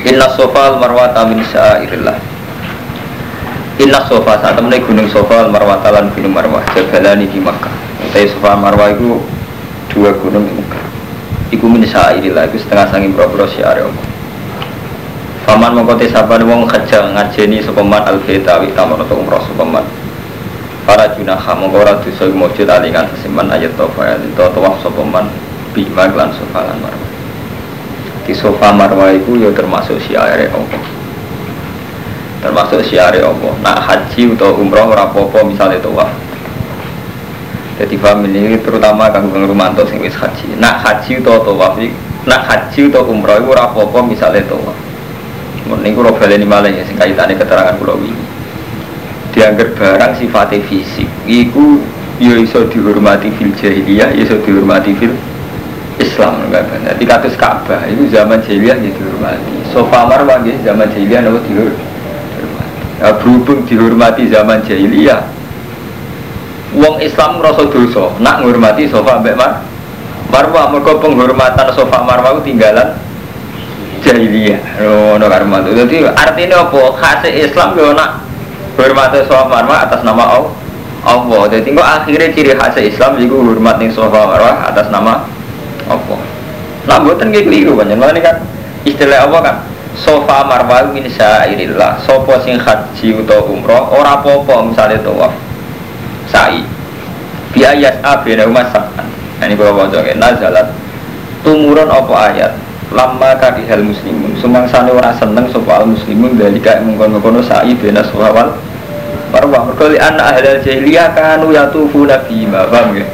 Inna sofa marwata min syairillah. Inna sofa saat temen gunung sofa marwata lan gunung marwah Jabalani di Makkah. Utai sofa marwah itu dua gunung di Makkah Iku min syairillah Iku setengah sangin bro-bro Allah. Faman mengkote saban wong kerja ngajeni sopaman al-beta Wik tamar atau umroh sopaman Para junaha mengkora dosa mujud alingan sesimpan ayat tofa Itu tawaf sopaman Bima klan sofa lan marwah di sofa marwah itu ya termasuk syiare Allah. Termasuk syiare Allah. Nak haji atau umroh rapopo misalnya tawaf. Jadi family ini terutama kang rumanto sing wis haji. Nak haji atau tawaf nak haji atau umroh itu rapopo misalnya tawaf. Ini kalau baleni malah ya kaitannya keterangan pulau ini dianggap barang sifatnya fisik. Itu ya iso dihormati fil jahiliyah ya iso dihormati fil Islam benar. Di katus Ka'bah itu zaman jahiliyah ya dihormati. Sofa marwah ya zaman jahiliyah nopo dihormati. Ya, berhubung dihormati zaman jahiliyah, Wong Islam ngerasa dosa, nak menghormati sofa mbak mar. Marwah mereka penghormatan sofa marwah itu tinggalan jahiliyah. Oh, no itu. Jadi artinya apa? Khas Islam yo nak hormati sofa marwah atas nama Allah. Allah. Jadi kok akhirnya ciri khas Islam itu hormat ning sofa marwah atas nama apa? Nah buatan kayak keliru banyak ini kan istilah apa kan sofa marwah min syairillah sopo sing haji atau umroh ora popo misalnya tawaf sa'i. Biayat abena umat sab'an nah, ini kalau baca ya nazalat. Tumurun apa ayat? Lama hal muslimun. Sana orang seneng sopa al muslimun dari kayak mengkono-kono sa'i bena sohawal marwah mereka anak ahli jahiliyah kanu yatufu nabi ma ya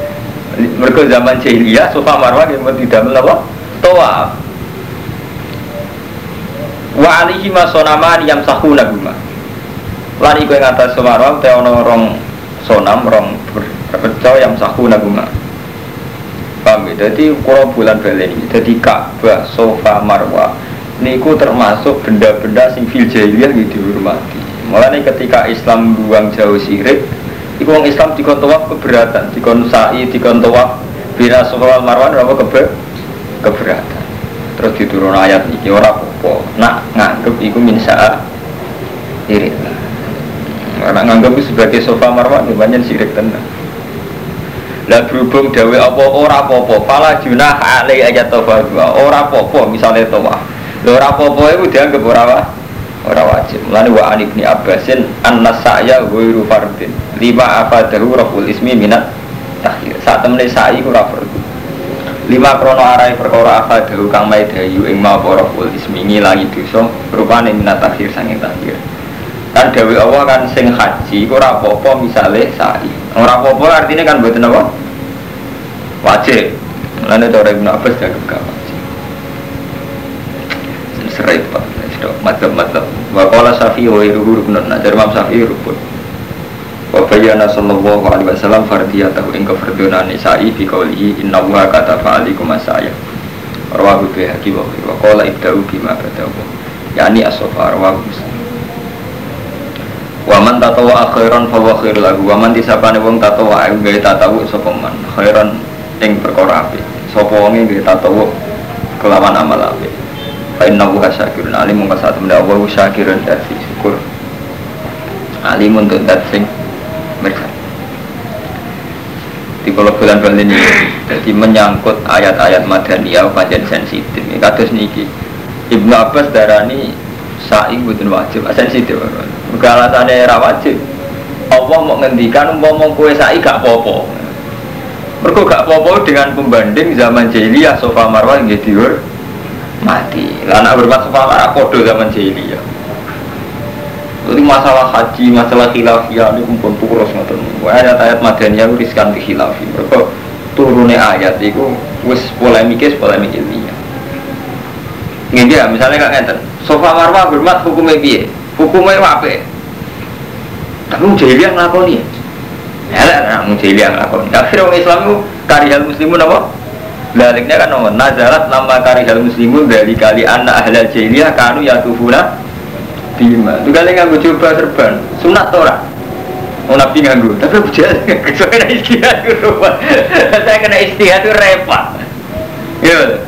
mereka zaman jahiliyah sofa marwah yang tidak melakukan toa wa alihi masonama yang sahu naguma lari kue ngata marwah teh ono rong sonam rong berpeco yang sahu naguma paham ya jadi kalau bulan ini jadi ka'bah sofa marwah. Niku termasuk benda-benda sing fil jahiliyah dihormati. Mulai ketika Islam buang jauh sirik Iku orang Islam dikon tawaf keberatan, dikon sa'i, dikon tawaf bina soal marwan apa kebe keberatan. Terus diturun ayat ini orang apa nak nganggep iku min sa'a irit Nak nganggep sebagai sofa marwan ya banyak sirik tenang. Lah berhubung dawe apa ora apa-apa, fala junah alai ayat tawaf ora apa-apa misalnya tawaf. Lha ora apa-apa iku dianggap ora apa? Ora wajib. Mulane wa an ibni abbasin anna sa'ya ghairu fardin. Lima afadahu rabbul ismi minat takhir. Saat temene sa'i ora fardu lima krono arai perkara afadahu kang maidayu ing ma rabbul ismi ngilangi dosa rupane minat takhir sanging takhir. Kan dewi Allah kan sing haji ora apa-apa misale sa'i. Ora apa-apa artinya kan mboten apa? Wajib. Mulane cara Ibnu Abbas jaga gak wajib. Serai pak madzhab-madzhab wa qala syafi'i wa iruhu rukun nah dari Syafi'i rukun wa sallallahu alaihi wasallam fardiyatahu ing kafarduna nisa'i fi qawlihi inna wa katafa alaikum asaya rawahu bihaqi wa wa qala ibda'u bima badawu yani as-safa rawahu muslim. Wa man tatawa khairan fa wa khair lahu. Wa man disapane wong tatawa gawe tatawu sapa man? Khairan ing perkara apik. Sapa wonge gawe kelawan amal apik Fa inna wuha syakirun alim mungka saat Allah syakirun dati syukur. Alim untuk dat sing mereka. Di kalau bulan bulan ini jadi menyangkut ayat-ayat madaniyah panjang sensitif. Ini kados niki. Ibnu Abbas darani sa'i butuh wajib sensitif. Bukan alasannya era wajib. Allah mau ngendikan mau kue sa'i gak popo mereka gak popo dengan pembanding zaman jahiliyah sofa marwah yang mati lah anak berbuat sepala kodo zaman jahiliyah jadi masalah haji, masalah khilafiyah ini kumpul pukus ngoten. Wah ayat madaniyah itu riskan di khilafi. Mereka turunnya ayat itu wis polemiknya polemik ilmiah. Ini dia misalnya kak ngeten, sofa marwah bermat hukumnya biye, hukumnya apa? Tapi jahiliyah ngelakoni. Ya lah, jahiliyah ngelakoni. Akhirnya orang Islam itu karya muslimun apa? Baliknya kan nomor nazarat nama karihal muslimun dari kali anak ahli jahiliyah kanu yatufuna bima. Itu kali nggak coba serban sunat tora. Oh nabi nganggu, tapi bujal saya kena istihad itu Saya kena istihad itu repot. Ya.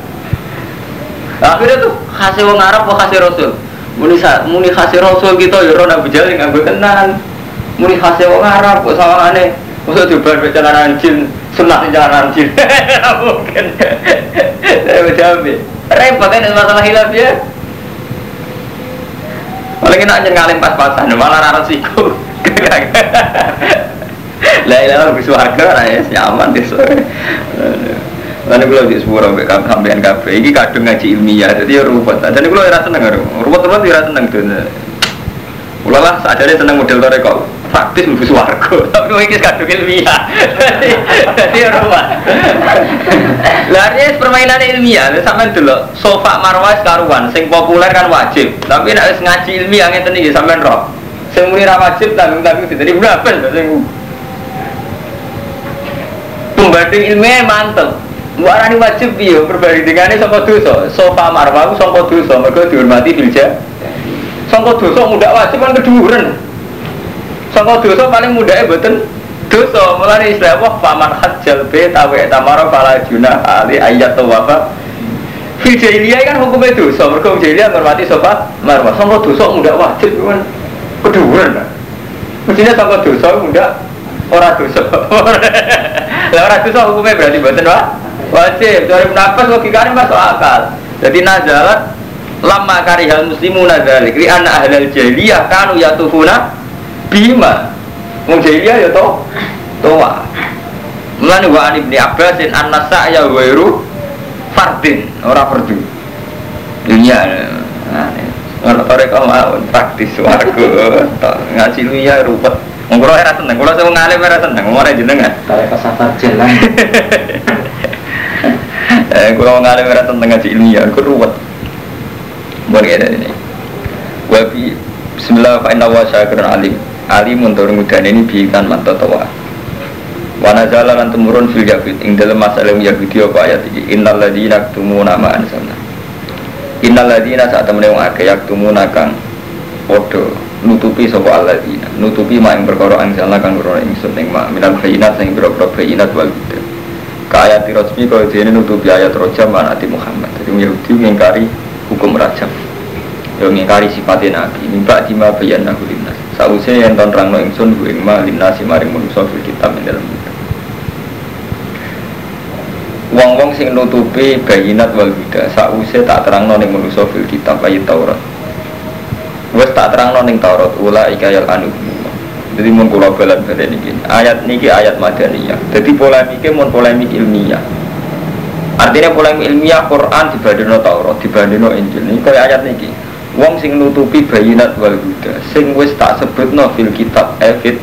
Akhirnya tuh khasih wong Arab apa khasih Rasul? Muni muni khasih Rasul kita ya ora Abu Jahal nganggo tenan. Muni khasih wong Arab kok sawangane Masa coba perjalanan jin, sunah perjalanan jin. Mungkin. Saya menjawab. Repot ini masalah hilaf ya. Paling enak aja ngalim pas-pasan, malah rara siku. Lah ilah lebih suarga, lah ya, nyaman deh sore. Lalu gue lebih sampai sampean kafe. Ini kadung ngaji ilmiah, jadi ya ruwet. Jadi gue rasa seneng, ruwet-ruwet ya seneng tuh. Ulah saja dia seneng model toreko faktis lebih suarga. Tapi ini kadung ilmiah. Jadi rumah. Larinya permainan ilmiah. Sampai dulu sofa marwah karuan, sing populer kan wajib. Tapi nak ngaji ilmiah ngeten iki sampean roh. Sing muni ra wajib tanggung tanggung jadi berapa sing pembanding ilmiah mantep. Mbok arani wajib piye perbandingane saka dosa. Sofa marwah saka dosa mergo dihormati bilja. Saka dosa mudah wajib kan keduren. Sangka dosa paling mudah mboten dosa. Mulane istilah apa paman hajjal be tawe tamara fala junah ali ayat tawafa. Fil jahiliyah kan hukumnya dosa. Mergo jahiliyah ngormati sofa marwah. Sangka dosa mudah wajib kan keduren. Mestinya sangka dosa mudah ora dosa. Lah ora dosa hukumnya berarti mboten wah wajib. Dari nafas logikane masuk akal. Jadi nazalat lama karihal muslimu nazalik li anak ahlal jahiliyah kanu yatufuna bima wong jahiliyah ya to toa Mulane wa an ibni Abbasin an nasa ya wairu fardin ora fardu. Dunia Ora toreko mawon praktis warga ngaji luya rupet. Wong kula ora seneng, kula sing ngalim ora seneng, ora jenengan. Toreko safar jalan. Eh kula ngalim ora seneng ngaji ilmiah, kok ruwet. Buat ini. Wabi Bismillah fa inna wa alim alimun tur mudan ini biikan manto tawa. Wana jalan temurun fil yahud ing dalam masalah yahudi apa ayat ini innal ladina yaktumuna ma anzalna. Innal ladina saat temen wong akeh yaktumuna kang podo nutupi sapa alladzina. Nutupi ma ing perkara anzalna kang ora ingsun ing ma. Minal bayinat sing boro-boro bayinat wal huda. Ka ayat resmi kaya dene nutupi ayat rojam manati Muhammad. Jadi Yahudi ngingkari hukum rajam yang ngingkari sifatnya Nabi. Mimpa dima bayan nahulinas Sausnya yang tahun rangno ingsun hu ing ma linasi maring manusa fil kitab ing dalam kitab. Wong-wong sing nutupi bayinat wal huda sausnya tak terangno ning manusa fil kitab ayat Taurat. Wes tak terangno ning Taurat ula ikayal anu. Jadi mun kula balan badan niki. Ayat niki ayat madaniyah. Jadi polemiknya mun polemik ilmiah. Artinya polemik ilmiah Quran dibandingno Taurat, dibandingno Injil. Ini kayak ayat niki wong sing nutupi bayinat wal huda sing wis tak sebutno fil kitab evit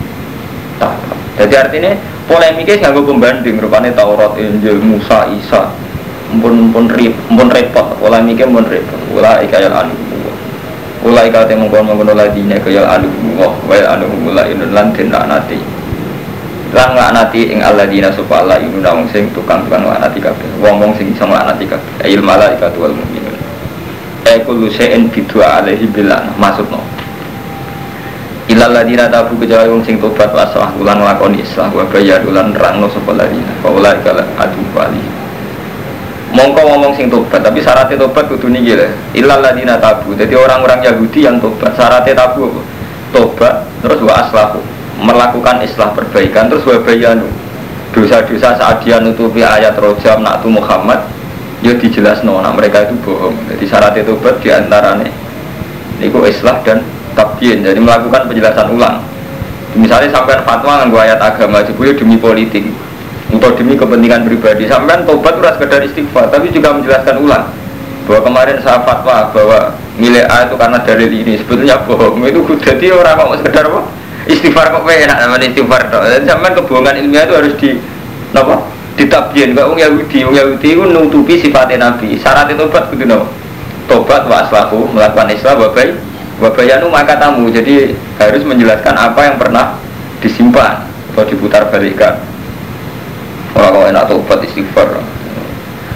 tak. Jadi artinya polemiknya nganggo pembanding rupane Taurat Injil Musa Isa pun pun rip pun repot. Polemiknya pun repot. Ulai kaya anu ulai kaya mengkon mengkon ladine kaya anu wah wa anu mulai inun lan den nanti lan laknati ing alladzina Allah inuna wong sing tukang-tukang laknati kabeh. Wong-wong sing iso laknati kabeh. Il malaikatu wal mukminun kullu syai'in bidua alaihi bilan maksudno ilal ladina tabu kejawa wong sing tobat wa aslah ulan lakoni islah wa bayar ulan rangno sapa ladina fa ulai adu bali mongko ngomong sing tobat tapi syaratnya tobat kudu niki lho. Ilal ladina tabu jadi orang-orang Yahudi yang tobat syaratnya tabu apa? Tobat terus wa aslahu melakukan islah perbaikan terus wa bayanu. Dosa-dosa saat dia nutupi ayat rojam naktu Muhammad ya dijelas nona mereka itu bohong. Jadi syarat itu buat di antaranya itu islah dan tabyin jadi melakukan penjelasan ulang. Misalnya sampai fatwa nganggo ayat agama jebule demi politik atau demi kepentingan pribadi. Sampai tobat itu sekedar istighfar tapi juga menjelaskan ulang bahwa kemarin saya fatwa bahwa milik A itu karena dalil ini. Sebetulnya bohong. Itu jadi orang mau sekedar apa? Istighfar kok enak namanya istighfar sampai kebohongan ilmiah itu harus di apa ditabien kok wong Yahudi wong Yahudi itu nutupi sifatnya Nabi. Syarat itu tobat gitu no. Tobat wa aslahu melakukan Islam wabai wabayanu maka tamu jadi harus menjelaskan apa yang pernah disimpan atau diputar balikan orang kalau enak tobat istighfar.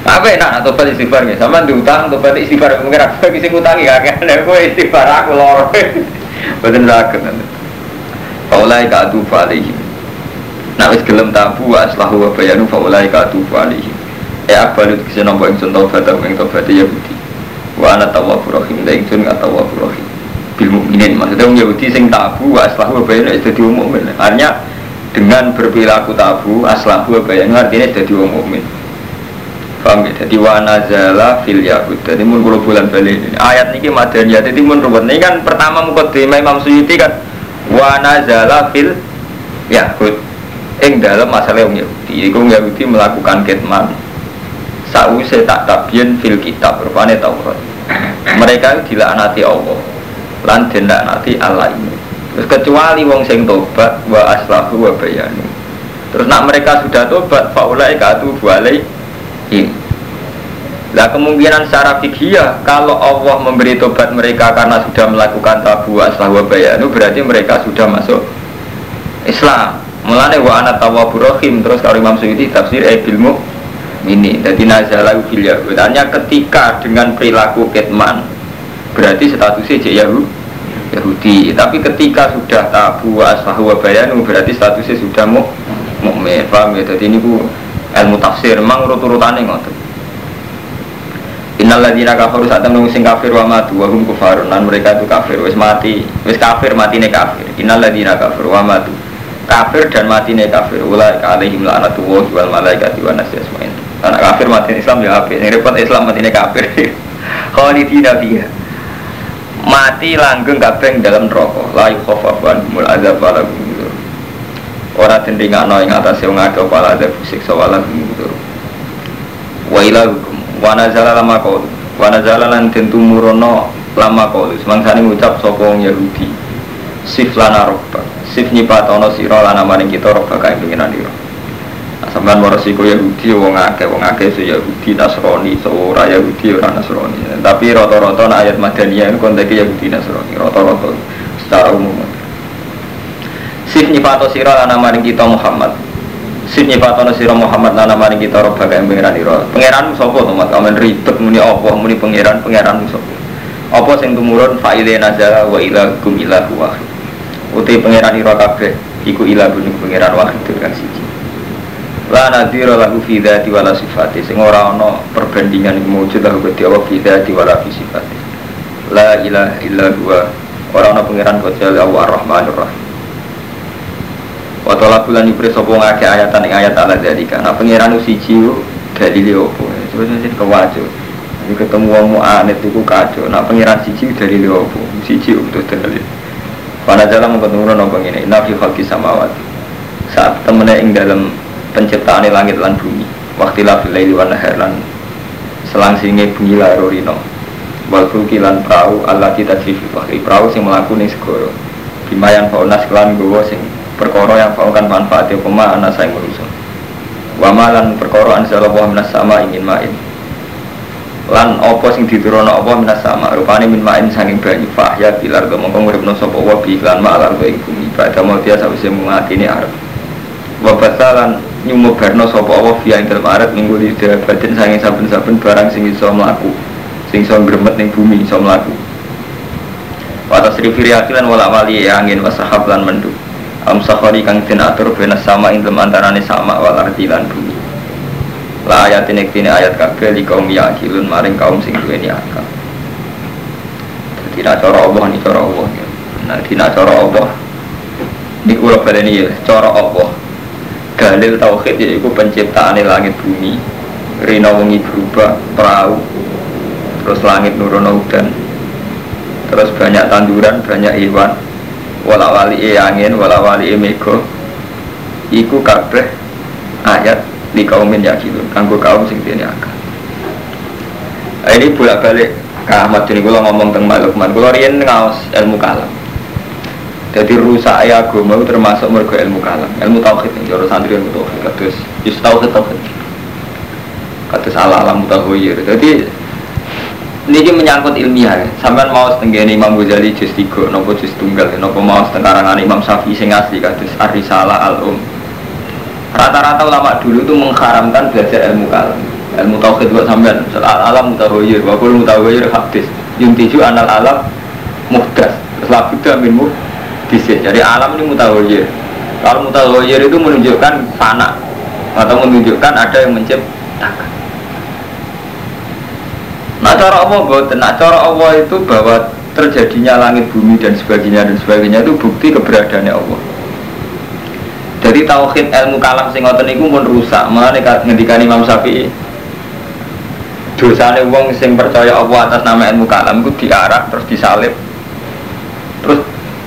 Apa enak tobat istighfar nih sama diutang tobat istighfar. Mungkin aku sing utangi kakek aku istighfar aku lor betul sakit nanti. Faulai ka'adu fa'alihim Nak wis gelem tabu aslahu wa bayanu fa ulai ka tufu alaihi. Ya akbalu kese nampa ing taubat ing taubat Yahudi. wa ana tawwabur rahim la ingsun ka tawwabur rahim bil mukminin maksudnya wong Yahudi sing tabu wa aslahu wa bayanu dadi wong mukmin artinya dengan berperilaku tabu aslahu wa bayanu artinya dadi wong mukmin Paham ya? Jadi wa nazala fil yahud. Jadi mun kula bulan balik ini. Ayat niki madaniyah. Jadi mun ruwet ini kan pertama mukadimah Imam Suyuti kan wa nazala fil yahud. Ing dalam masalah wong Yahudi. Iku Yahudi melakukan kitman. Sause tak tabian fil kitab rupane Taurat. Mereka dilaknati Allah lan nanti Allah ini terus kecuali wong sing tobat wa aslahu wa bayanu terus nak mereka sudah tobat faulai katu bualai ini Nah kemungkinan secara fikih kalau Allah memberi tobat mereka karena sudah melakukan tabu aslahu wa bayanu berarti mereka sudah masuk Islam. Mulane wa ana tawwabur rahim terus kalau Imam Suyuti tafsir bilmu ini jadi nazalah fil Hanya ketika dengan perilaku ketman berarti statusnya cek Yahudi. Tapi ketika sudah tabu asfahu wa bayanu berarti statusnya sudah mu mukmin paham ya? Jadi ini bu ilmu tafsir. Memang urut-urutannya ngotot Innal ladzina kafaru saat temen sing kafir wa matu wa hum kufarun. Lan mereka itu kafir. Wis mati wis kafir matine kafir. Innal ladzina kafaru wa matu kafir dan matine kafir. Ulai alaihim la'natullah wal malaikati wan nasi asmain. Anak kafir mati Islam ya apik. Sing repot Islam matine kafir. Khalidina fiha. Mati langgeng kabeh dalam rokok la yukhafafan mul azab wala gitu ora tendingakno ing atase wong akeh wala azab siksa wala gitu wa ila hukum. Wa nazala lama qaul. Wa nazala lan tentu murono lama qaul. Semangsane ngucap sapa wong Yahudi sif lana robba sif nyipatono sira lan maring kita robba kae pengiran ira sampean resiko Yahudi wong akeh. Wong akeh so Yahudi Nasrani so ora Yahudi ora Nasrani. Tapi rata-rata ayat Madaniyah konteks Yahudi Nasrani rata-rata secara umum. Sif nyifato sira lana maring kita Muhammad. Sif nyifato sira Muhammad lana maring kita roba kaya pangeran ira pangeran sapa to mat amen ribet muni apa? Muni pangeran pangeran sapa? Apa sing tumurun? Fa'ile nazala wa ila kum ilahu wahid uti pangeran ira kabeh iku ilahu pangeran wahid kan siji. La nadhira lahu fi dzati wala sifati sing ora ana perbandingan iku mujud lahu gede Allah fi dzati wala fi sifati. La ilaha illa huwa ora ana pangeran kecuali Allah Ar-Rahmanur Rahim. Wa ta'ala bulan ibris sapa ngake ayatan ing ayat ala dzalika. Nah pangeran siji dalile opo? Terus sing kewajo. Ketemu wong aneh itu kacau nah pangeran siji dalile opo? Siji untuk dalil pada jalan mengketemu nopo ini nafi khalqi samawati. Saat temennya ing dalam penciptaan langit lan bumi. Waktu lah laili wan nahar lan selangsinge bunyi larorino wal fulki lan perahu Allah kita jifi bahri. Perahu sing melaku ning segoro bimayan faunas kelan gowo sing perkara yang faukan manfaat pema ana saing manusa. Wa malan perkara anzalallahu minas sama ingin main lan opo sing diturunno apa? Minas sama rupane min main saking banyu. Fahya bilar mongko nguripno sapa wa bi lan ma'al ing bumi. Mau dia sawise mengatini arep. Wa basalan nyumo berno sopo Allah via ing dalam arat minggu di batin sanging saben-saben barang sing iso mlaku. Sing iso gremet ning bumi iso mlaku. Wa tasrifi lan wala wali angin wa sahab lan mendu am safari kang den atur bena sama ing dalam antarane sama wal ardi lan bumi la ayat ini kini ayat kabeh li kaum yakilun maring kaum sing duweni akal. Tidak cara Allah ini cara Allah nah tidak cara Allah ini kula baleni ya. Cara Allah. Dalil tauhid yaitu penciptaan langit bumi. Rina wengi berubah perahu terus langit nurono udan terus banyak tanduran banyak hewan. Wala wali e angin wala wali e mego iku kabeh ayat di kaumin yakinun kanggo kaum sing dene akal. Ini bolak balik ke Ahmad ini kalau ngomong tentang Malukman kalau rian ngaos ilmu kalam. Jadi rusak ya itu termasuk mergo ilmu kalam, ilmu tauhid yang joro santri ilmu tauhid, kados yus tauhid kados ala alam mutahoyir. Jadi ini menyangkut ilmiah. Sampai mau setenggene Imam Ghazali juz nopo juz tunggal, nopo mau setengkarangan Imam Syafi'i sing asli kados Ar-Risalah Al-Um. Rata-rata ulama dulu itu mengharamkan belajar ilmu kalam, ilmu tauhid buat sampean. Al alam mutahoyir, wakul mutahoyir hadis. Yuntiju anal alam muhdas. Terus buddha min bisik. Jadi alam ini mutahoyir. Kalau mutahoyir itu menunjukkan fana atau menunjukkan ada yang menciptakan. Nah cara Allah boten, nah cara Allah itu bahwa terjadinya langit bumi dan sebagainya dan sebagainya itu bukti keberadaannya Allah. Jadi tauhid ilmu kalam sing ngoten niku pun rusak. Mulane ngendikane Imam Syafi'i dosane wong sing percaya Allah atas nama ilmu kalam itu diarah terus disalib. Terus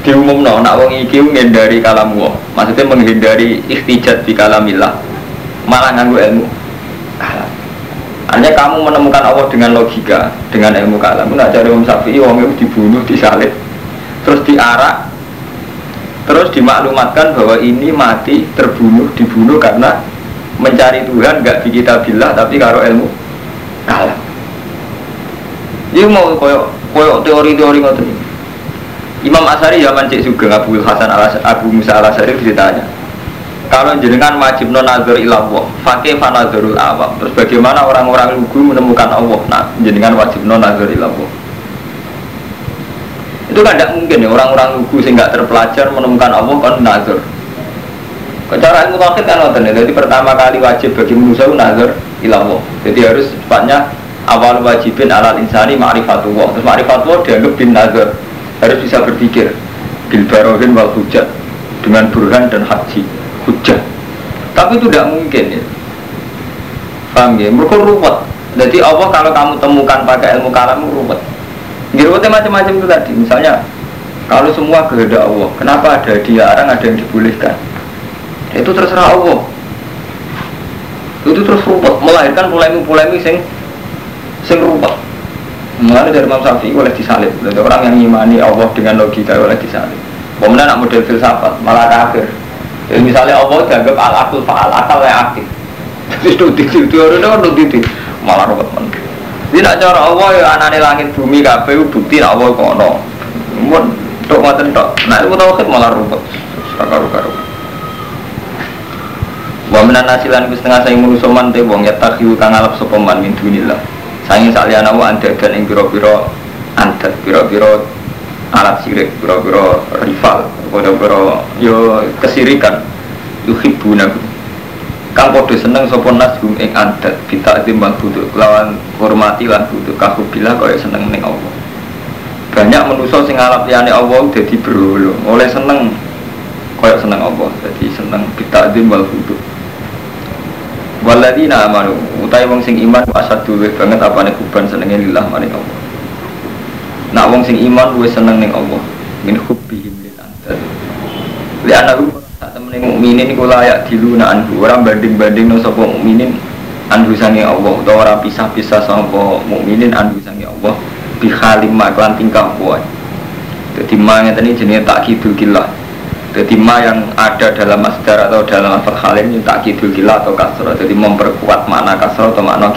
diumumno nak wong iki menghindari kalam Allah maksudnya menghindari ikhtijat di kalamillah. Malah nganggu ilmu hanya kamu menemukan Allah dengan logika, dengan ilmu kalam. Nak cari Imam Syafi'i, orang itu dibunuh, disalib, terus diarak, terus dimaklumatkan bahwa ini mati, terbunuh, dibunuh karena mencari Tuhan gak di kitabillah tapi karo ilmu kalam. Ini mau koyok koyok teori-teori ngoten Imam Asari zaman cek juga Abu Hasan al Abu Musa al Asari ditanya kalau jenengan wajib non nazar ilallah fakih fanazarul awam? Terus bagaimana orang-orang lugu menemukan Allah? Nah jenengan wajib non nazar ilallah itu kan tidak mungkin ya orang-orang lugu sehingga terpelajar menemukan Allah kan nazar. Cara ilmu tauhid kan ngoten ya. jadi pertama kali wajib bagi manusia nazar ilallah jadi harus cepatnya awal wajibin alal insani ma'rifatullah. Terus ma'rifatullah dianggap bin nazar. Harus bisa berpikir bil barohin wal hujat dengan burhan dan haji hujah tapi itu tidak mungkin ya. Paham ya? Mereka ruwet. Jadi Allah kalau kamu temukan pakai ilmu kalam ruwet ruwetnya macam-macam itu tadi misalnya kalau semua kehendak Allah kenapa ada dilarang ada yang dibolehkan itu terserah Allah itu terus ruwet melahirkan polemik-polemik sing sing ruwet Mulai dari Imam Syafi'i oleh disalib. Jadi orang yang imani Allah dengan logika oleh disalib. Kemudian nak model filsafat malah kafir. Jadi misalnya Allah dianggap al akul faal akal yang aktif. Terus itu itu orang itu malah robot men. Jadi nak cara Allah ya anane langit bumi kabeh bukti nak Allah kono. Mun tok ngoten tok. Nah itu tauhid malah robot. Karo-karo. Wa minan nasilan ku setengah saya mulu soman te wong ya takhiu kang alap sapa man min dunillah. Saking saliyana wa anda dan ing pira-pira andat pira-pira alat sirik biro-biro rival biro-biro yo kesirikan yuhibuna kang podo seneng sapa nas hum ing adat kita timbang butuh lawan hormati lan butuh kahubilah kaya seneng ning Allah. Banyak manusia sing ngalap liyane Allah dadi berhala oleh seneng kaya seneng Allah jadi seneng kita timbang butuh Waladina amanu utai wong sing iman asad dulu banget apane kuban senenge lillah maring Allah. Nak wong sing iman gue seneng ning Allah min hubbihim lil andad. Li temene mukminin iku layak diluna anhu ora banding-banding no sapa mukminin anhu sange Allah utawa ora pisah-pisah sapa mukminin anhu sange Allah bi halim maklan tingkah kuat. Jadi ma iki jenenge takkidul kilah. Jadi ma yang ada dalam masdar atau dalam lafal halim itu takkidul kilah atau kasrah. Jadi memperkuat makna kasrah atau makna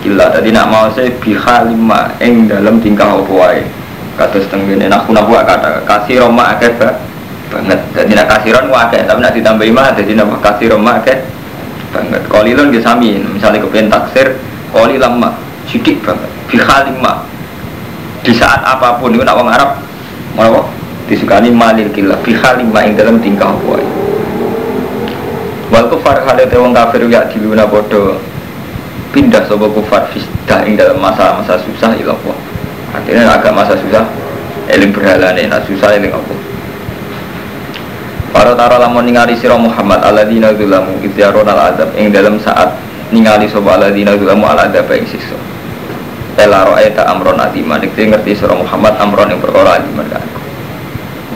Gila, tadi nak mau saya biha lima eng dalam tingkah apa. Kata setengah ini nak kuna buat kata kasih roma akeh banget. Jadi nak kasih ron akeh, tapi nak ditambah lima, jadi nak kasih roma akeh banget. Kolilon dia sami, misalnya kepengen taksir, koli lama sidik banget. Biha lima di saat apa pun itu nak orang Arab mau disukani malil kila biha lima eng dalam tingkah apa wae. Wal kufar halate wong kafir ya diluna bodoh pindah sobo kufar fisdah ing dalam masa-masa susah ilah Allah akhirnya agak masa susah eling berhala nih nak susah eling apa para tara lamun ningali sira Muhammad alladzina zulamu idzarun al adab ing dalam saat ningali sobo alladzina zulamu al adab ing siksa Ela ro'aita amron adiman Itu ngerti surah Muhammad amron yang perkara adiman kan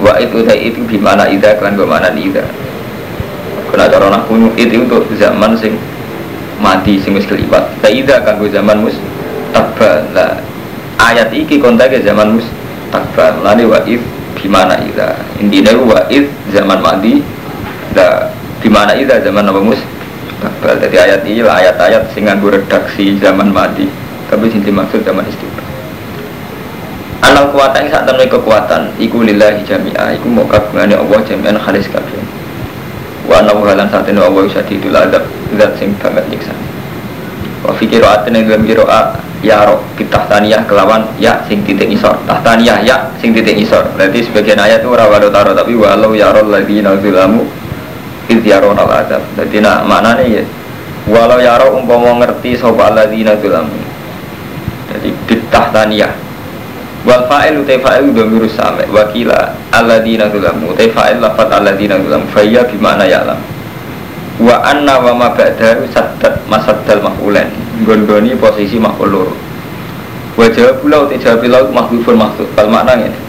Wa itu itu gimana ida kan bagaimana ida Kena cara nak itu untuk zaman sing mati sing wis kelipat. Faida kanggo zaman mus tabal lah ayat iki kontak zaman mus tabal lani wa if gimana ida? Intinya wa if zaman mati da gimana ida zaman apa mus? Tabal jadi ayat ini lah ayat-ayat sing nganggo redaksi zaman mati tapi sing dimaksud zaman istiqbal Anal kuatan saat temen kekuatan Iku lillahi jami'ah Iku mau kagungane Allah jami'an khalis kabeh. Wa anahu halan saat ini Allah syadidul adab zat sing banget nyiksa wa fi qiraatin ing dalam qiraat ya ro kitah taniyah kelawan ya sing titik isor tahtaniyah ya sing titik isor berarti sebagian ayat itu ora walau taro tapi walau ya rol lagi nazulamu iz yaron al adab jadi nak mana nih ya walau ya ro umpama ngerti sapa alladzina zulamu jadi bitahtaniyah wal fa'il utai fa'il domiru same wakila alladina zulamu utai fa'il lafat alladina zulamu faya bimana ya'lam wa anna wa ma ba'dahu saddat masaddal mahulen gondoni posisi mahul wa jawab pula utai jawab pula mahdufun mahduf kal makna ini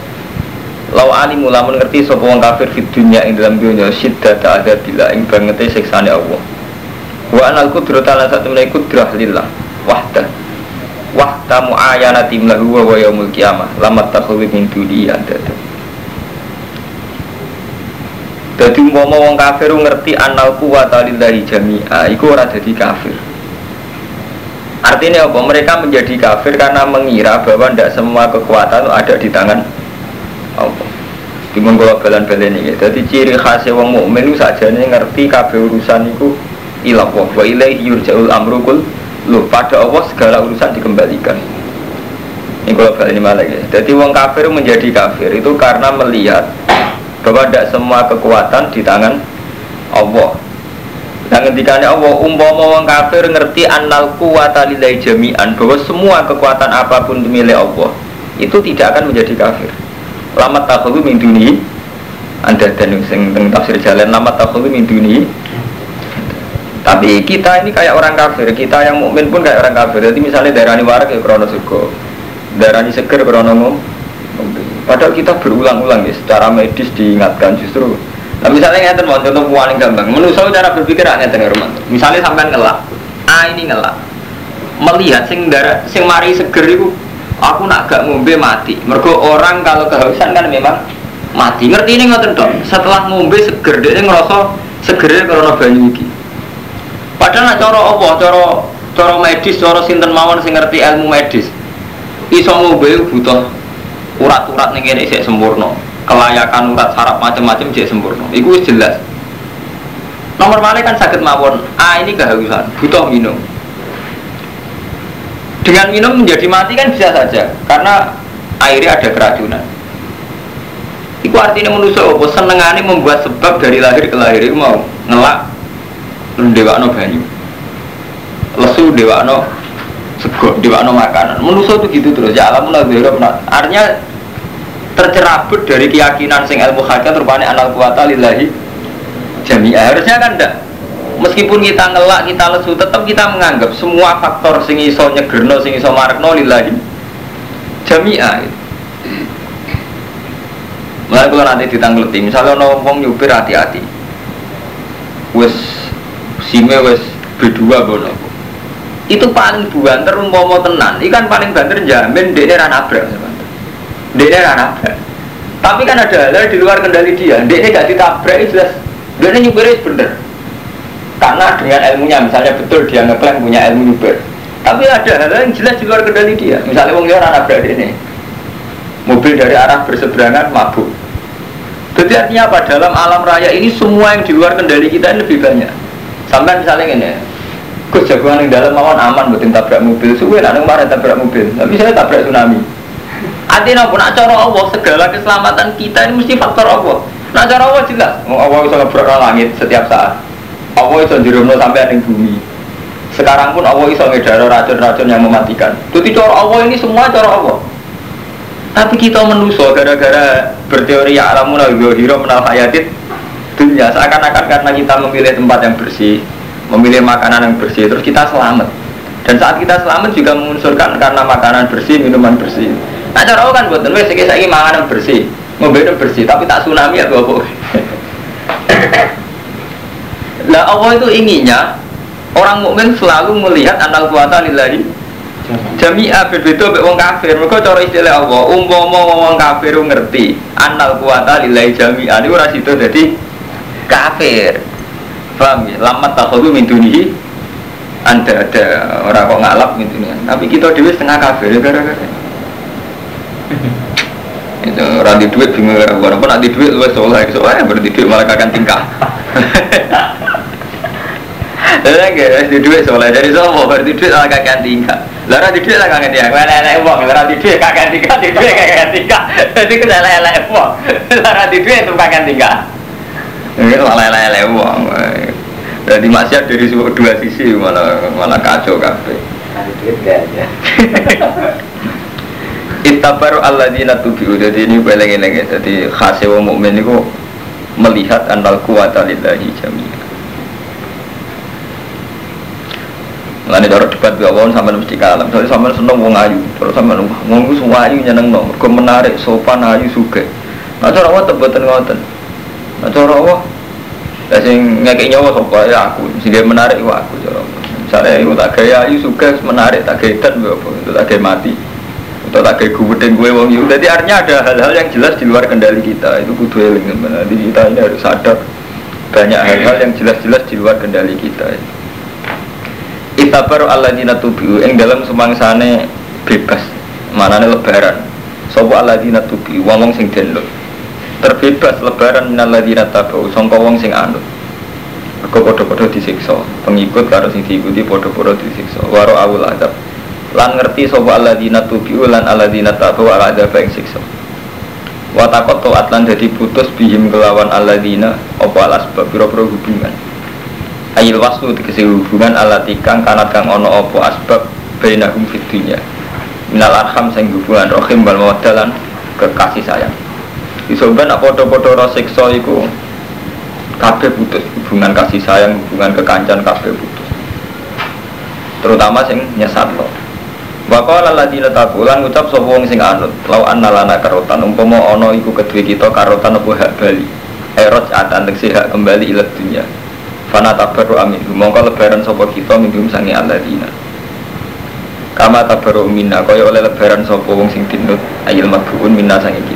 Lau alimu lamun ngerti sapa wong kafir fid dunya ing dalam dunya syiddat ada bila ing bangete siksane Allah. Wa anal qudrata lan satu menawi kudrah lillah wahda. Wahda muayyanati lahu wa yaumul qiyamah lamat takhawi min duni ada. Dadi umpama wong kafir ngerti anal quwata lillahi jami'a iku ora dadi kafir. Artinya apa? Mereka menjadi kafir karena mengira bahwa tidak semua kekuatan ada di tangan Allah. Timun kalau balan-balan ini Jadi ciri khasnya wong mukmin saja nih ngerti kabeh urusan itu ilah wa wa ilaihi yurja'ul amru kul. Lu pada Allah segala urusan dikembalikan. Ini kalau balik ini malah ya jadi wong kafir menjadi kafir itu karena melihat bahwa tidak semua kekuatan di tangan Allah. Dan ketika Allah umpama wong kafir ngerti annal kuwata lillahi jami'an bahwa semua kekuatan apa pun milik Allah itu tidak akan menjadi kafir. Lama takhulu min duni anda dan sing tafsir jalan lama takhulu min duni tapi kita ini kayak orang kafir kita yang mukmin pun kayak orang kafir. Jadi misalnya darah ini warak ya krono sugo darah ini seger krono padahal kita berulang-ulang ya secara medis diingatkan justru. Nah misalnya ngeten mau contoh paling gampang. Menurut cara berpikir aneh dengan rumah misalnya sampai ngelak ah ini ngelak. Melihat sing darah sing mari seger itu aku nak gak ngombe mati. Mergo orang kalau kehausan kan memang mati. Ngerti ini ngoten dong setelah ngombe seger dia ngerasa segernya karena banyu iki. Padahal nak cara apa? Cara cara medis cara sinten mawon sing ngerti ilmu medis. Iso ngombe butuh urat-urat ning kene isih sempurna. Kelayakan urat saraf macam-macam jadi sempurna. Itu jelas. Nomor mana kan sakit mawon. Ah ini kehausan butuh minum. Dengan minum menjadi mati kan bisa saja karena airnya ada keracunan. Itu artinya manusia apa? Senengane membuat sebab dari lahir ke lahir. Itu mau ngelak dewa no banyu. Lesu dewa no sego dewa no makanan. Manusia itu gitu terus. Ya alam lagi artinya tercerabut dari keyakinan sing ilmu hakikat rupanya anal kuwata lillahi jami'ah. Harusnya kan enggak meskipun kita ngelak kita lesu tetap kita menganggap semua faktor sing iso nyegerno sing iso marekno lillahi jami'ah. Mulai kalau nanti ditanggleti, misalnya ono wong nyupir hati-hati, wes sime wes berdua bono, itu paling banter umpama tenan, ikan paling banter jamin dia rana nabrak, dia rana nabrak. Tapi kan ada hal di luar kendali dia, dia gak ditabrak itu jelas, dia nyupirnya bener. Karena dengan ilmunya misalnya betul dia ngeklaim punya ilmu nyuber tapi ada hal yang jelas di luar kendali dia. Misalnya wong liya anak berada ini mobil dari arah berseberangan mabuk. Jadi artinya apa? Dalam alam raya ini semua yang di luar kendali kita ini lebih banyak. Sampai misalnya ini Gus jagoan yang dalam mawon aman buatin tabrak mobil. Suwe nak kemarin tabrak mobil. Tapi saya tabrak tsunami. Artinya apa nak cara Allah segala keselamatan kita ini mesti faktor Allah. Nak cara Allah jelas. Allah bisa ngebrak langit setiap saat. Allah iso dirumno sampai ada bumi. Sekarang pun Allah iso ngedaro racun-racun yang mematikan. Jadi cara Allah ini semua cara Allah. Tapi kita menuso gara-gara berteori ya alamun al-ghiro menal hayatit dunia seakan-akan karena kita memilih tempat yang bersih, memilih makanan yang bersih, terus kita selamat. Dan saat kita selamat juga mengunsurkan karena makanan bersih, minuman bersih. Nah cara kan buat wes saya ingin makanan bersih, mobil bersih, tapi tak tsunami atau apa. Lah Allah itu inginnya orang mukmin selalu melihat anal kuasa lillahi jami'a berbeda mbek wong kafir. Mergo cara istilah Allah, umpama wong kafir ngerti anal kuasa lillahi jami'a niku ora sida dadi kafir. Paham ya? Lamat takhudhu min dunihi anda ada orang kok ngalap gitu nih. Tapi kita dewi setengah kafir ya gara-gara itu randi duit bingung orang pun nanti duit lu soleh soleh berarti duit malah kakak tingkah Lah di duit soalnya dari sopo berarti duit lah kakek. Lah di duit lah kakek tingkat. Mana elek lah di duit kakek di duit kakek. Jadi kita elek elek wong. Lah di duit itu kakek tingkat. Ini malah elek elek wong. Jadi maksiat dari dua sisi malah malah kacau kafe. Nanti duit gak aja. Ittabaru alladzina tubi'u. Jadi ini beleng-beleng ya Jadi khasnya wong mukmin itu Melihat anal kuwata lillahi jami'a Mengenai cara debat gak wong sama mesti kalah Misalnya sama seneng wong ayu. Terus sama wong itu semua ayu nyeneng no. Mereka menarik, sopan, ayu, suge Nah cara wong tebetan ngoten. Nah cara wong Ya sing ngekek nyawa sopa ya aku? Sehingga menarik itu aku cara wong Misalnya itu tak gaya ayu, suge, menarik, tak gaya dan Itu tak gaya mati. Atau tak kayak gue gue wong yuk jadi artinya ada hal-hal yang jelas di luar kendali kita. Itu kudu eling jadi kita ini harus sadar. Banyak hal-hal yang jelas-jelas di luar kendali kita. Itabar alladzina tubiu. Yang dalam semangsane bebas. Mana lebaran. Sopo alladzina tubiu? Wong sing denlo terbebas lebaran minal ladzina tabau sangka wong sing anut Aku podo-podo disiksa. Pengikut karo sing diikuti podo-podo disiksa. Waro awul adab lan ngerti sapa alladzina tubiu lan alladzina tabu ala adzab ing siksa. Wa taqattu atlan dadi putus bihim kelawan alladzina apa alas pira-pira hubungan. Ayil waslu tegese hubungan alati kang kanat kang ana apa asbab bainahum fid dunya. Minal arham sing hubungan rahim wal mawaddalan kekasih sayang Isoban apa podo-podo siksa iku kabeh putus hubungan kasih sayang hubungan kekancan kabeh putus terutama sing nyesat loh Waqala ladina tabulan ngucap sapa wong sing anut, lau anna lana karotan umpama ana iku kedue kita karotan apa hak bali. Erot atan tegese hak kembali ila dunya. Fana tabaru amin. Mongko lebaran sapa kita minum sangi alladzina. Kama tabaru minna kaya oleh lebaran sapa sing dinut ayil madbuun minna sangi.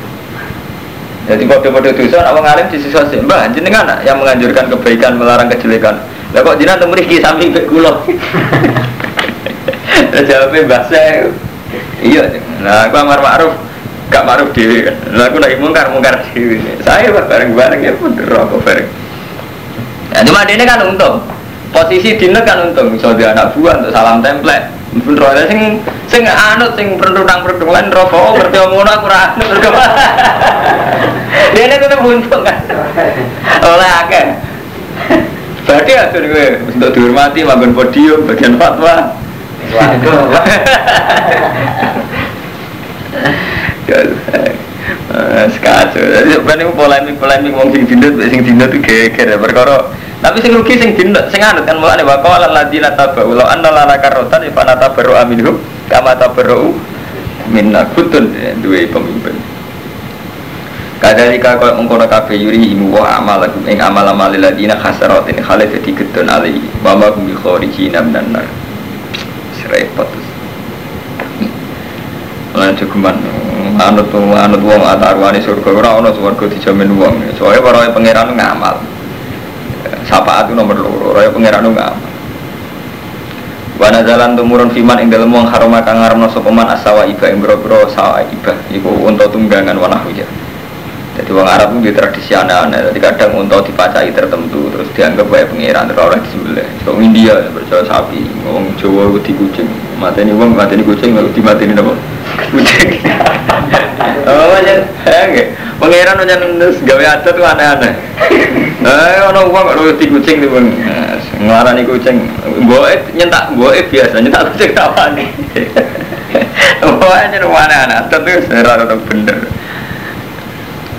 Jadi kode-kode dosa nak wong alim di sisa sih. Mbah jenengan yang menganjurkan kebaikan melarang kejelekan. Lah kok jenengan temu mriki sami mek kula. Jawabnya bahasa Iya, nah aku amar ma'ruf gak ma'ruf dewi kan. Nah aku lagi mungkar mungkar dewi. Saya bareng bareng ya pun rokok bareng. Ya cuma ini kan untung. Posisi dina kan untung. So dia anak buah untuk salam template. Pun roda sing sing anut sing perundang perundungan rokok ngerti ngono aku ra anut. Dia ini tetap untung kan. Oleh akeh. Berarti ya gue untuk dihormati makan podium bagian fatwa. Sekacau. Jadi sebenarnya polemik polemik wong sing dindut, sing geger ya perkara. Tapi sing rugi sing dindut, sing anut kan mulane wa qala alladziina tabau la anna lana karotan fa natabaru aminhum kama tabaru minna kutun duwe pemimpin. Kadalika kaya mengkono kabeh yuri imu wa amal ing amal amal ladina khasaratin khalif dadi gedon ali wa ma hum bi kharijina minan nar. Repot. Lan cukuman anut anut wong atarwane surga ora ana surga dijamin wong. Soale para pangeran ngamal. Syafaat itu nomor loro, raya pangeran ngamal. Wana jalan tumurun fiman ing dalem wong harama kang ngaramno sapa man asawa iba ing boro-boro sawa iba iku unta tunggangan wanahu ya. Jadi wong Arab itu tradisi aneh-aneh. Jadi kadang untuk dipacai tertentu terus dianggap kayak pengiran terus orang disembelih. So India percaya sapi, wong Jawa di kucing. Mati ini wong mati ini kucing, lalu di mati ini apa? Kucing. oh macam, ya Pengiran macam gawe adat aneh-aneh. Eh, orang uang kalau di kucing tuh bang, ngelarani kucing. Boe nyentak, boe biasa nyentak kucing tawa nih. Pokoknya rumah aneh-aneh, adat tuh serah bener.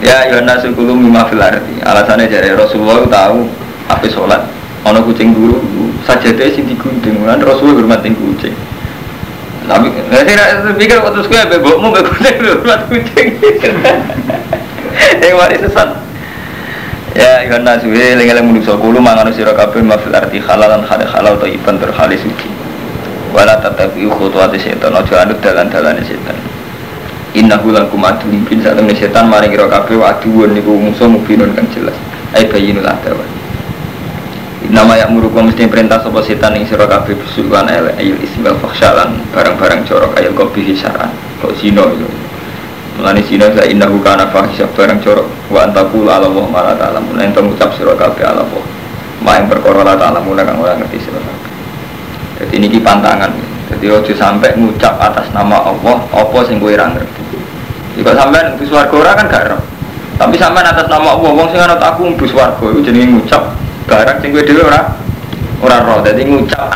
Ya Yohana sukulu mimma fil ardi. Alasannya dari Rasulullah tahu apa sholat. Ono kucing dulu saja deh sing digunting. Mulane Rasulullah hormat kucing. Tapi saya pikir waktu sekolah bebokmu kucing hormat kucing. Yang mari sesat. Ya Yohana suwe lengeleng manusa kulo mangan sira kabeh ma fil ardi halalan hal halal thayyiban tur halis suci. Wala tatabi'u khutuwati setan aja anut dalan-dalane setan. Innahu lakum adu mungkin saat temen setan maring kira kabeh wa aduun niku musuh mubinun kang jelas. Ai bayinul adawa. Nama yang muruku mesti perintah sopo setan ing sira kabeh busukan elek ayil ismil fakhshalan barang-barang corok ayil kopi hisaran kok zino itu Mulane zino sa innahu kana fahisya barang corok wa antakul ala Allah ma la ta'lamun. Ento ngucap sira ala Allah. Ma ing perkara la ta'lamun kang ora ngerti sira kabeh. Jadi ini pantangan. Jadi ojo sampai ngucap atas nama Allah apa sing kowe ora ngerti? Jika sampai mlebu swarga ora kan gak Tapi sampai atas nama Allah wong sing ana aku mlebu swarga iku jenenge ngucap. Barang sing kowe dhewe ora ora roh dadi ngucap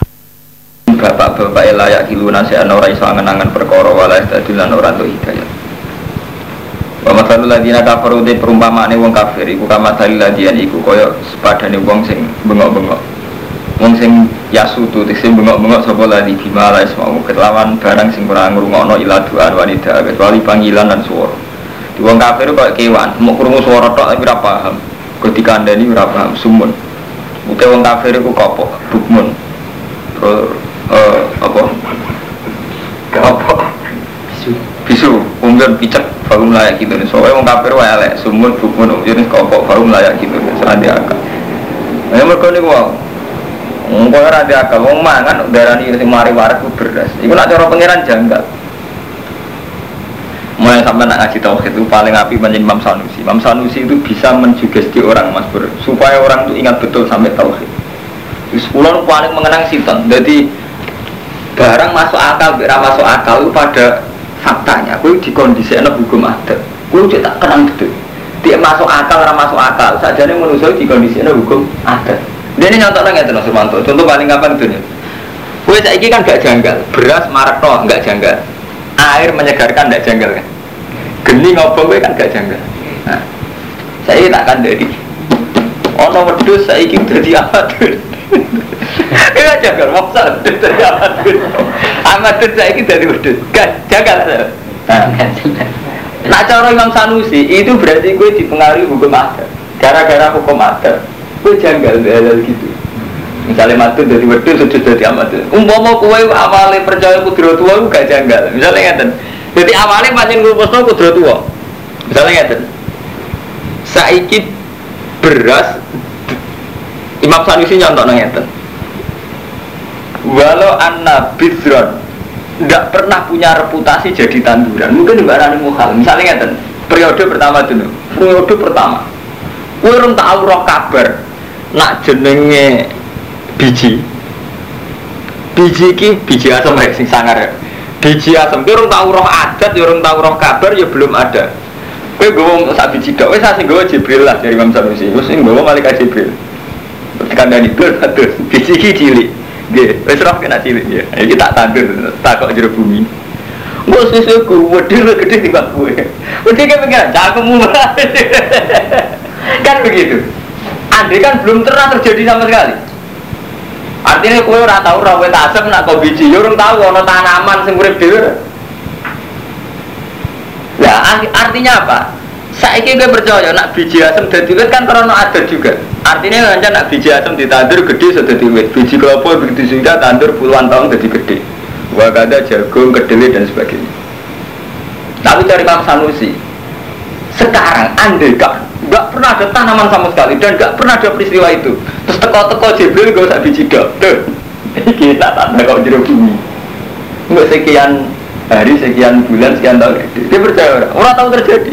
bapak-bapak layak kiluna ana ora iso angen-angen perkara wala dadi lan ora entuk hidayah masalul ladina kafaru de perumpamaane wong kafir. Iku kama dalil ladian iku kaya sepadane wong sing bengok-bengok. Wong sing yasutu sing bengok-bengok sapa ladi bima la ismau. Kelawan barang sing ora ngrungokno ila duan wanita kecuali panggilan dan suara di wong kafir kaya kewan mau krungu suara tok tapi ora paham. Ketika anda ini ora paham sumun. Mungkin wong kafir itu kopok, bukmun Terus, uh, apa? Apa? Bisu. Bisu, umur picek, baru layak gitu. Nih Soalnya wong kafir elek, sumun, bukmun, umur kopok, baru layak gitu. Nih Seradi akal Ini mereka ini wow ora di akal, wong mangan darah ini mari waras ku beras. Iku nak cara pangeran janggal. Mulai sampai nak ngaji tauhid itu paling api menjadi Imam Sanusi. Imam Sanusi itu bisa mensugesti orang mas Bro, supaya orang itu ingat betul sampai tauhid. Sepuluh paling mengenang siton. Jadi barang masuk akal, berapa masuk akal itu pada faktanya. Kondisi enak hukum adat. Aku tak kenang betul. Dia masuk akal, orang masuk akal. Saja nih manusia enak hukum adat. Dia ini nyontok nggak tuh Surmanto. Contoh paling gampang itu nih. Kue saya kan gak janggal, beras marak toh gak janggal air menyegarkan tidak janggal kan geni ngopo gue kan gak janggal nah, saya tak akan dari ono wedus ingin jadi amatur Iya janggal maksa jadi amatur amatur saya ingin jadi wedus kan janggal nah, nah cara Imam Sanusi itu berarti gue dipengaruhi hukum adat gara-gara hukum adat gue janggal hal gitu. Misalnya mati dari wedus sujud dari amat. Umpama kue awalnya percaya kudro tua gue gak janggal. Misalnya ngeten jadi awalnya pancen gue posno kudro tua misalnya ngeten saiki beras Imam Sanusi nyontok ngeten. Walau anna bidron tidak pernah punya reputasi jadi tanduran. Mungkin mbak Rani Muhal misalnya ngeten periode pertama dulu. Periode pertama. Gue tahu roh kabar nak jenenge biji. Biji ki biji asam ya sing sangar ya. Biji asam ki orang tahu roh adat ya orang tahu roh kabar ya belum ada. Kowe gue sak biji dok wis sing gue Jibril lah dari Imam Sanusi wis sing gue malaikat Jibril tekan dari blur satu. Biji ki cilik. Nggih wis roh kena cilik ya iki tak tandur tak kok jero bumi. Gue susuku wedil gede di bak gue wedil kan pengen cakemmu. Kan begitu. Andai kan belum pernah terjadi sama sekali. Artinya kue ora tau ora kowe tasem nak kau biji. Yo urung tau ana tanaman sing urip dhewe. Ya artinya apa? Saiki gue percaya nak biji asem dadi wit kan karena ada juga. Artinya kan nak biji asem ditandur gede sudah dadi wit. Biji kelapa begitu sudah tandur puluhan tahun jadi gede. Wakada jagung, kedelai dan sebagainya. Tapi cari Imam Sanusi, sekarang andai kan nggak pernah ada tanaman sama sekali dan nggak pernah ada peristiwa itu terus teko-teko Jibril gak usah biji dok kita tanda kau jeruk bumi nggak sekian hari sekian bulan sekian tahun dia percaya orang orang tahu terjadi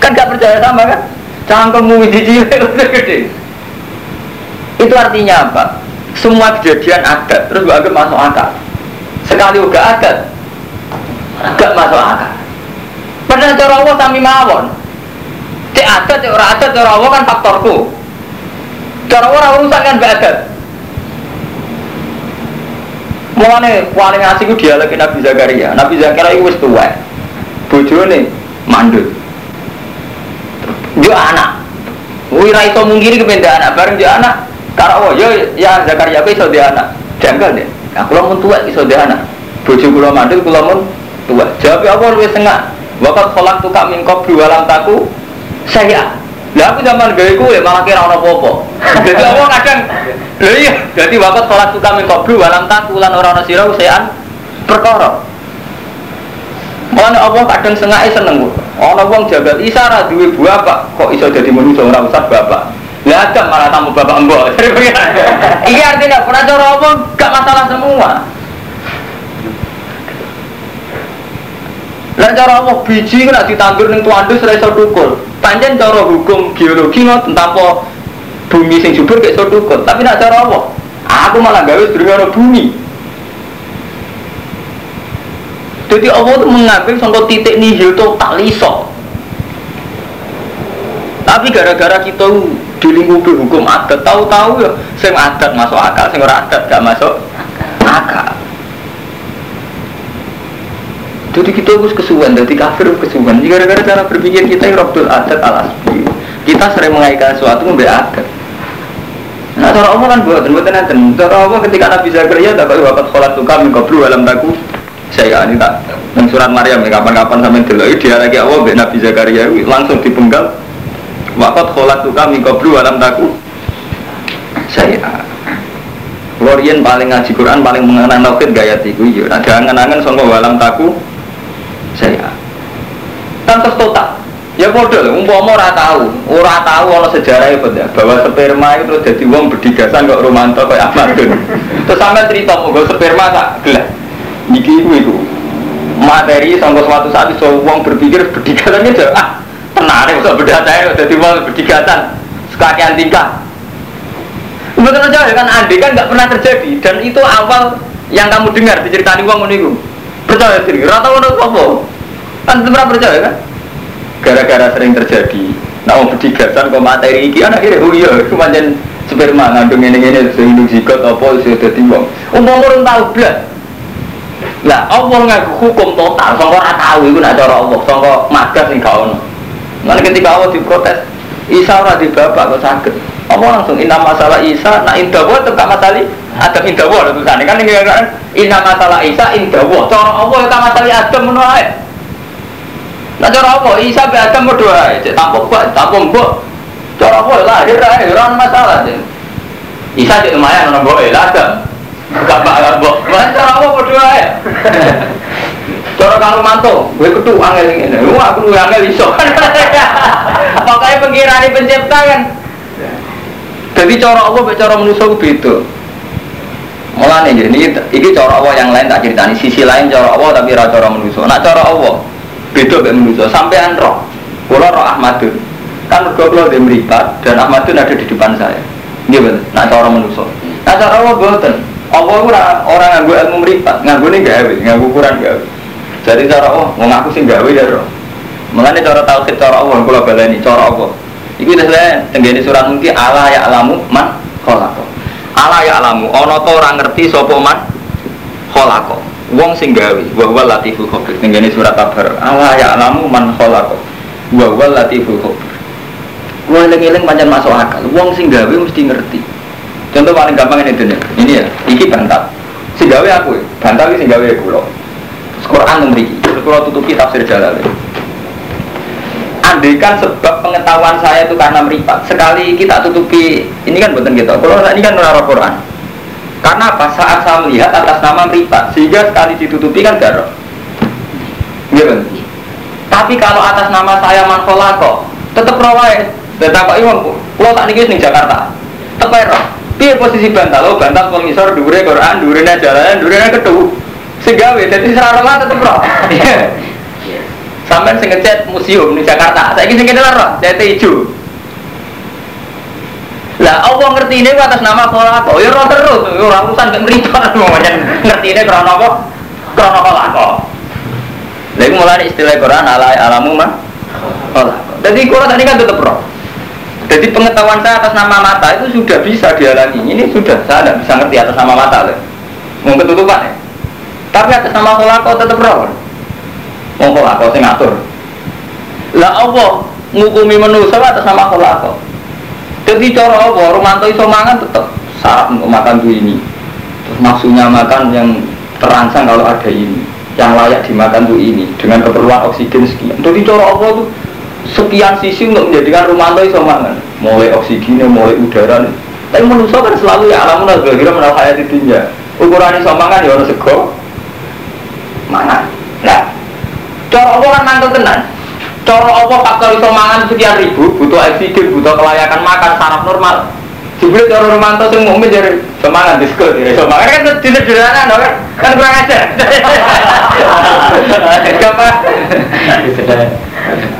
kan nggak percaya sama kan cangkemmu biji gede itu artinya apa semua kejadian ada terus gak masuk akal sekali udah ada gak masuk akal padahal cara Allah sami mawon Cek ada, cek orang ada, cara Allah kan faktorku. Cara orang urusan kan adat. Mulane paling asik ku lagi Nabi Zakaria. Nabi Zakaria itu wis tuwa. Bojone mandul. Yo anak. Wih ra iso mungkiri kependa anak bareng dia anak. Karo Allah, yo ya Zakaria aku iso dia anak. Janggal deh. Nah, kula mun tuwa iso dia anak. Bojo kula mandul kula mun tuwa. Jawab apa luwih sengak. Wakat kolak tuh kami kau walam taku saya lah aku zaman gawe kue malah kira ono popo. Jadi aku kadang lho iya, jadi wakat sholat suka min qablu walam takulan orang ono sira usean perkara. Mana Allah kadang sengaja seneng Ono wong jagal isara duwe bapak kok iso jadi manusia ora usah bapak. Lah ada malah tamu bapak mbok. Ini artinya pernah cara apa gak masalah semua. Lah cara apa biji kena ditandur ning tuandus ora iso tukul. Pancen cara hukum geologi ngoten tanpa bumi sing subur gak iso tukul. Tapi nak cara apa? Aku malah gawe sedurunge bumi. Jadi Allah itu mengambil contoh titik nihil total iso. Tapi gara-gara kita dilingkupi hukum adat, tahu-tahu ya, sing adat masuk akal, sing ora adat gak masuk akal. Jadi kita harus kesuwan, jadi kafir. Jika gara-gara cara berpikir kita yang robdul adat alas Kita sering mengaitkan sesuatu memberi adat. Nah, cara Allah kan buat buat nanti. Cara Allah ketika Nabi Zakaria tak kau wakat sholat tuh kami kau alam taku. Saya ini tak. Yang surat Maryam ya, kapan-kapan sampai dulu dia lagi Allah Nabi Zakaria langsung dipenggal. Wakat sholat tuh kami kau alam taku. Saya Lorian paling ngaji Quran paling mengenang tauhid gaya tiku yo. Ada angan-angan sangka walam taku saya tanpa total ya bodoh umpama ora tahu ora tahu ana sejarah itu ya bahwa sperma itu terus jadi wong berdigasan kok romanto kayak Amadun terus sampai cerita mau sperma tak gelas niki itu itu materi sampai suatu saat itu wong berpikir berdigasan itu ah ya usah beda saya jadi wong berdigasan sekakian tingkah. Betul aja kan andai kan nggak pernah terjadi dan itu awal yang kamu dengar diceritani wong menunggu percaya diri rata ono apa kan pernah percaya kan? Gara-gara sering terjadi nah om berdigasan kok materi iki anak ini oh iya itu macam sperma ngandung ini ini sehingga zigot apa sudah wong. Umum orang tahu belas lah Allah ngaku hukum total? Sangka ora tahu itu nak cara Allah. Sangka magas ning gak ketika Allah diprotes Isa ora di bapak kok sakit Allah langsung inna masalah Isa nak indah buat tetap masalah Adam indah buat tulisannya kan ini kan Inna masalah Isa indah buat cara Allah itu masalah Adam menolak Nah cara apa? Isa be Adam berdoa cek tampuk buat tampuk mbok cara apa lahir ae ora masalah Isa cek lumayan ono mbok gak bakal mbok cara apa berdoa ya Cara kalau mantu, gue ketu angel ini, wah aku lu angel iso. Pokoknya pengirani pencipta kan. Jadi cara Allah, cara manusia itu beda. Mulane ini, ini cara Allah yang lain tak ceritani. Sisi lain cara Allah tapi cara manusia. Nak cara Allah, beda be manusia. Sampean roh, kalau roh Ahmadun, kan mergo kula di meripat dan Ahmadun ada di depan saya. Ini betul. Nak cara manusia. Nak cara Allah betul. Allah orang orang nganggo ilmu meripat, nganggo nih gawe, nganggo ukuran gawe. Jadi cara Allah, mau ngaku sih gawe ya roh. Mengenai cara tauhid cara Allah, kalau baleni cara Allah. Iku saya tenggene surat mungkin Allah ya alamu man kholako. Allah ya alamu, ono to orang ngerti sopo man kholako. Wong sing gawe, wa huwa latiful khabir. Tenggene surat kabar, Allah ya alamu man kholako. Wa huwa latiful khabir. Gua eling-eling pancen masuk akal. Wong sing gawe mesti ngerti. Contoh paling gampang ini dunia. Ini ya, iki bantal. Gawe aku, bantal iki sing gawe kula. Quran memiliki. Kalau tutupi tafsir Jalalain. Andaikan sebab pengetahuan saya itu karena meripat. Sekali kita tutupi, ini kan bukan gitu. Kalau ini kan menara Quran. Karena apa? Saat saya melihat atas nama meripat, sehingga sekali ditutupi kan garok. Gitu. Tapi kalau atas nama saya Manfolako, tetap rawai. Tetap iwan, kalau tak nikis nih Jakarta, tetap roh. Piye posisi bantal? Oh, bantal pengisor dure Quran, dure jalanan, dure ketu. Segawe, jadi serara lah tetap roh. Sampai sing ngecat museum di Jakarta. Saya sing ngene roh, CT hijau. Lah Allah ngerti ini atas nama kolako. Ya roh terus, ora urusan gak macam ngerti ini krono apa? Krono kolako. Lha iku mulane istilah Quran ala alamu mah kolako. Jadi Quran tadi kan tetap roh. Jadi pengetahuan saya atas nama mata itu sudah bisa dialami. Ini sudah saya tidak bisa ngerti atas nama mata loh. Mau ketutupan ya. Tapi atas nama kolako tetap roh. Mau kolako sing ngatur. Lah Allah ngukumi manusia atas nama kolako. Jadi cara Allah Romanto iso mangan tetap syarat untuk makan tuh ini. Terus nafsunya makan yang terangsang kalau ada ini. Yang layak dimakan tuh ini dengan keperluan oksigen sekian. Jadi cara Allah tuh sekian sisi untuk menjadikan Romanto iso mangan. Mulai oksigennya, mulai udara. Tapi manusia kan selalu ya alamun al-ghira menal hayat dunia. Ukuran iso mangan ya orang sego, mangan. Nah, cara Allah kan mantul tenan. Cara apa faktor iso mangan sekian ribu, butuh oksigen, butuh kelayakan makan, saraf normal. Jebule cara romanto sing mukmin jadi semangat disko, jadi semangat kan sederhana no kan, kan kurang ajar.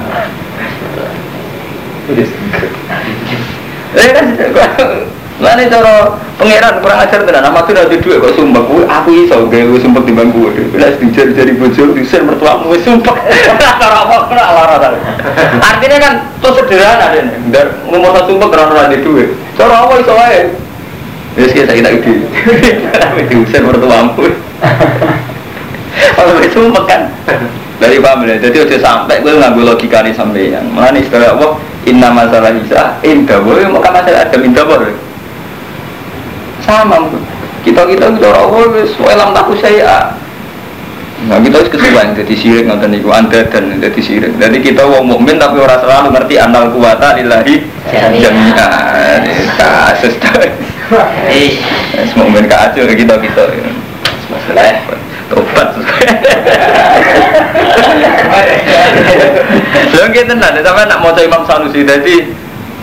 Apa? Eh kan Mana cara pangeran kurang ajar tenan, nama tuh nanti duit kok sumpah gue, aku iso gue gue sumpah di bangku deh. Bila dijari jari bojo, diusir mertua gue sumpah. Cara apa kena lara Artinya kan tuh sederhana deh, dar ngomong sumpah karena nanti duit. Cara apa iso aja? Terus kita kita ide, diusir mertua gue. Kalau gue sumpah kan, dari paham ya. Jadi udah sampai gue nggak logika nih sampai yang istilah apa? Inna masalah bisa, indah boleh, maka masalah ada minta boleh sama kita kita kita orang Allah selam tahu saya Nah kita harus kesuwen jadi sirik nonton itu anda dan jadi sirik. Jadi kita wong mukmin tapi orang selalu ngerti anal kuwata lillahi jami'an. Kasus Eh, mukmin kacau kita kita. Masalah tobat. Lalu kita nanti sampai nak mau Imam Sanusi. Jadi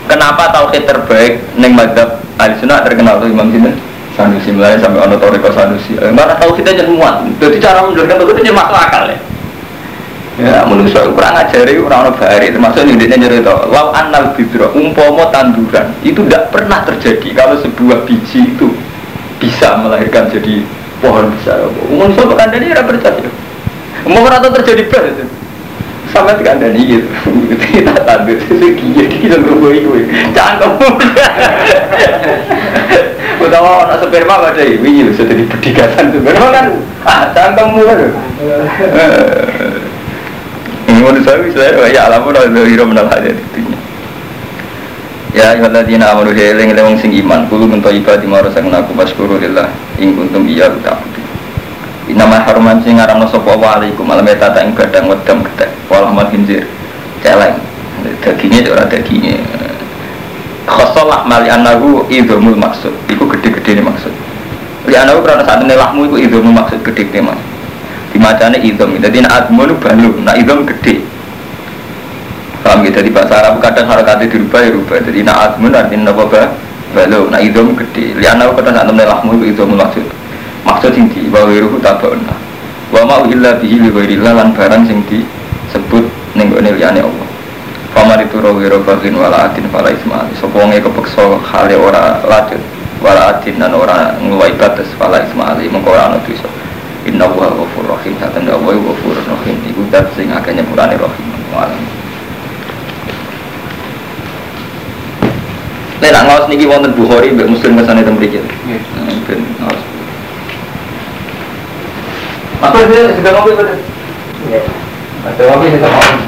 kenapa tauhid terbaik neng madhab ahli sunnah terkenal tuh Imam Sinten? Sanusi mulai sampai ono toriko Sanusi. Eh, mana kita jadi muat. Jadi cara menjelaskan itu jadi masuk akal ya. Ya manusia kurang ngajari orang orang bahari. Termasuk dia cerita lau anal bidro umpomo tanduran. Itu tidak pernah terjadi kalau sebuah biji itu bisa melahirkan jadi pohon besar umum soal pekan ini tidak percaya umum atau terjadi ber sama tidak ada nih gitu. Kita tandur sesuatu kita berubah itu jangan kamu utawa anak sperma ada ini sudah di pedikasan sperma kan. Ah kan ini menurut saya saya ya alam udah hiro menal aja intinya. Ya ayuhal ladina amanu ya eling eling sing iman kulo mento ibadah maro sang naku maskuru lillah ing kuntum iya ta'budu Inama haruman sing ngaramno sapa wa malam eta ing gadang wedam gedhe walah mal hinjir celeng. Dagingnya ora dagingnya khosolah mali anahu idhumul maksud. Itu gede-gede ini maksud. Li anahu karena saat ini lahmu itu idhumul maksud gede-gede mas dimacanya idhum jadi nak admu itu balu nak idhum gede paham gitu di bahasa Arab kadang harakatnya dirubah ya rubah. Jadi nak admu artinya apa balu nak idhum gede. Li anahu karena saat ini lahmu itu maksud. Maksud sing di bahwa ruhu tabauna wa ma'u illa bihi li ghairillah lan barang sing disebut ning gone liyane Allah. Paman itu rawiro bagin wala atin fala ismali Sopongnya kepeksa hale ora lajut Wala atin dan ora ngeluai batas fala ismali Mengkau ora anu dosa. Inna wa ghafur rahim. Satan da wa ghafur rahim. Iku dat sing akeh nyepurane rahim Nek nak ngawas niki wonten Bukhari mbek Muslim kesane teng mriki. Nggih. Ben ngawas. Apa dia ngopi betul? Iya. Ada ngopi kita ngopi.